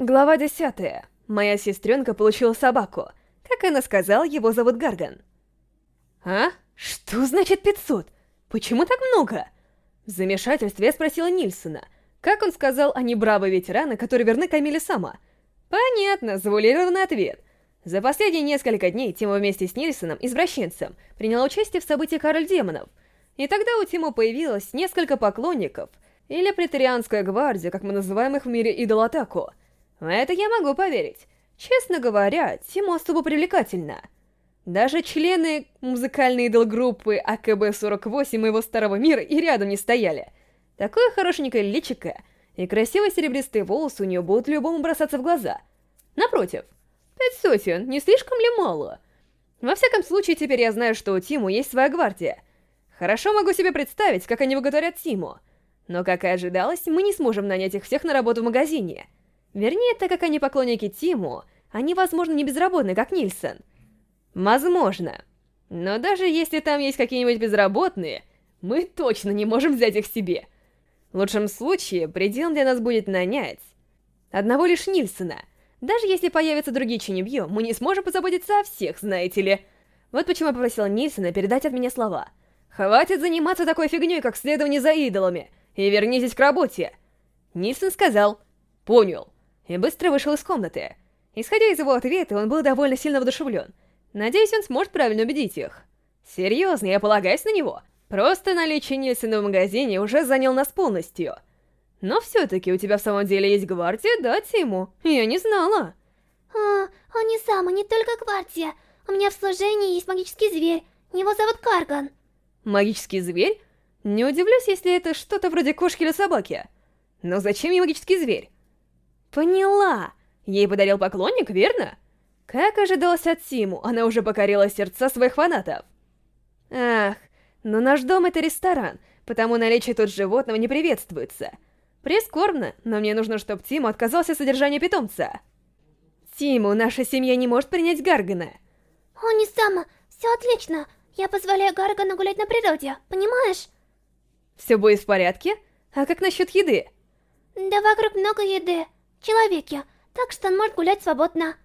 Глава десятая. Моя сестренка получила собаку. Как она сказала, его зовут Гарган. А? Что значит 500? Почему так много? В замешательстве я спросила Нильсона. Как он сказал, они бравые ветераны, которые верны Камиле сама? Понятно, завуалированный ответ. За последние несколько дней Тима вместе с Нильсоном, извращенцем, приняла участие в событии Король Демонов. И тогда у Тима появилось несколько поклонников, или претарианская гвардия, как мы называем их в мире идолатаку. В это я могу поверить. Честно говоря, Тиму особо привлекательна. Даже члены музыкальной идол-группы АКБ-48 моего старого мира и рядом не стояли. Такое хорошенькое личико и красивые серебристые волосы у нее будут любому бросаться в глаза. Напротив, пять сотен, не слишком ли мало? Во всяком случае, теперь я знаю, что у Тиму есть своя гвардия. Хорошо могу себе представить, как они боготворят Тиму. Но, как и ожидалось, мы не сможем нанять их всех на работу в магазине. Вернее, так как они поклонники Тиму, они, возможно, не безработны, как Нильсон. Возможно. Но даже если там есть какие-нибудь безработные, мы точно не можем взять их себе. В лучшем случае, пределом для нас будет нанять одного лишь Нильсона. Даже если появятся другие Чинебью, мы не сможем позаботиться о всех, знаете ли. Вот почему я попросила Нильсона передать от меня слова. «Хватит заниматься такой фигней, как следование за идолами, и вернитесь к работе!» Нильсон сказал «Понял», и быстро вышел из комнаты. Исходя из его ответа, он был довольно сильно воодушевлен. Надеюсь, он сможет правильно убедить их. Серьезно, я полагаюсь на него. Просто наличие Нильсона в магазине уже занял нас полностью. Но все-таки у тебя в самом деле есть гвардия, да, Тиму? Я не знала. А, он не сам, и не только гвардия. У меня в служении есть магический зверь. Его зовут Карган. Магический зверь? Не удивлюсь, если это что-то вроде кошки или собаки. Но зачем ей магический зверь? Поняла. Ей подарил поклонник, верно? Как ожидалось от Тиму, она уже покорила сердца своих фанатов. Ах, но наш дом — это ресторан, потому наличие тут животного не приветствуется. Прискорбно, но мне нужно, чтобы Тиму отказался от содержания питомца. Тиму, наша семья не может принять Гаргана. О, не сама, все отлично. Я позволяю Гаргану гулять на природе, понимаешь? Все будет в порядке? А как насчет еды? Да вокруг много еды. Человеки, так что он может гулять свободно.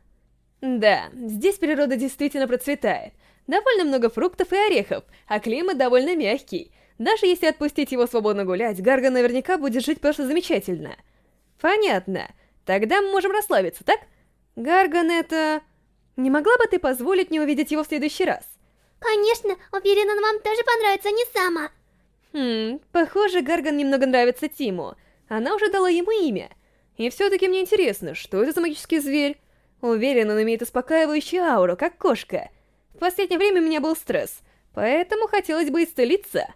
Да, здесь природа действительно процветает. Довольно много фруктов и орехов, а климат довольно мягкий. Даже если отпустить его свободно гулять, Гарга наверняка будет жить просто замечательно. Понятно. Тогда мы можем расслабиться, так? Гарган это... Не могла бы ты позволить мне увидеть его в следующий раз? Конечно, уверена, он вам тоже понравится, не сама. Хм, похоже, Гарган немного нравится Тиму. Она уже дала ему имя. И все-таки мне интересно, что это за магический зверь? Уверен, он имеет успокаивающую ауру, как кошка. В последнее время у меня был стресс, поэтому хотелось бы исцелиться.